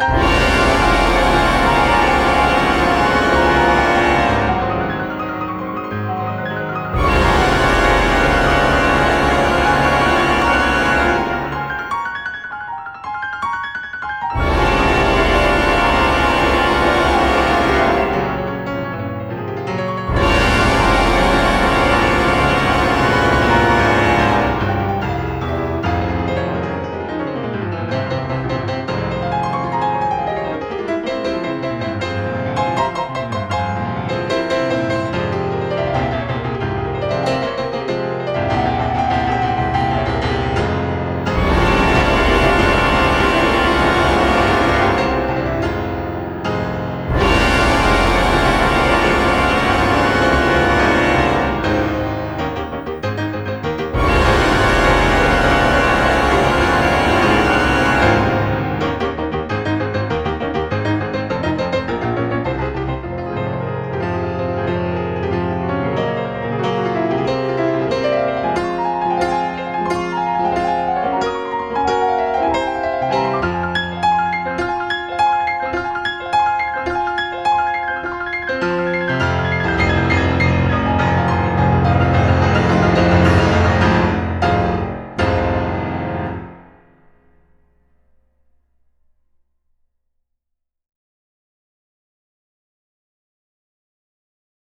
you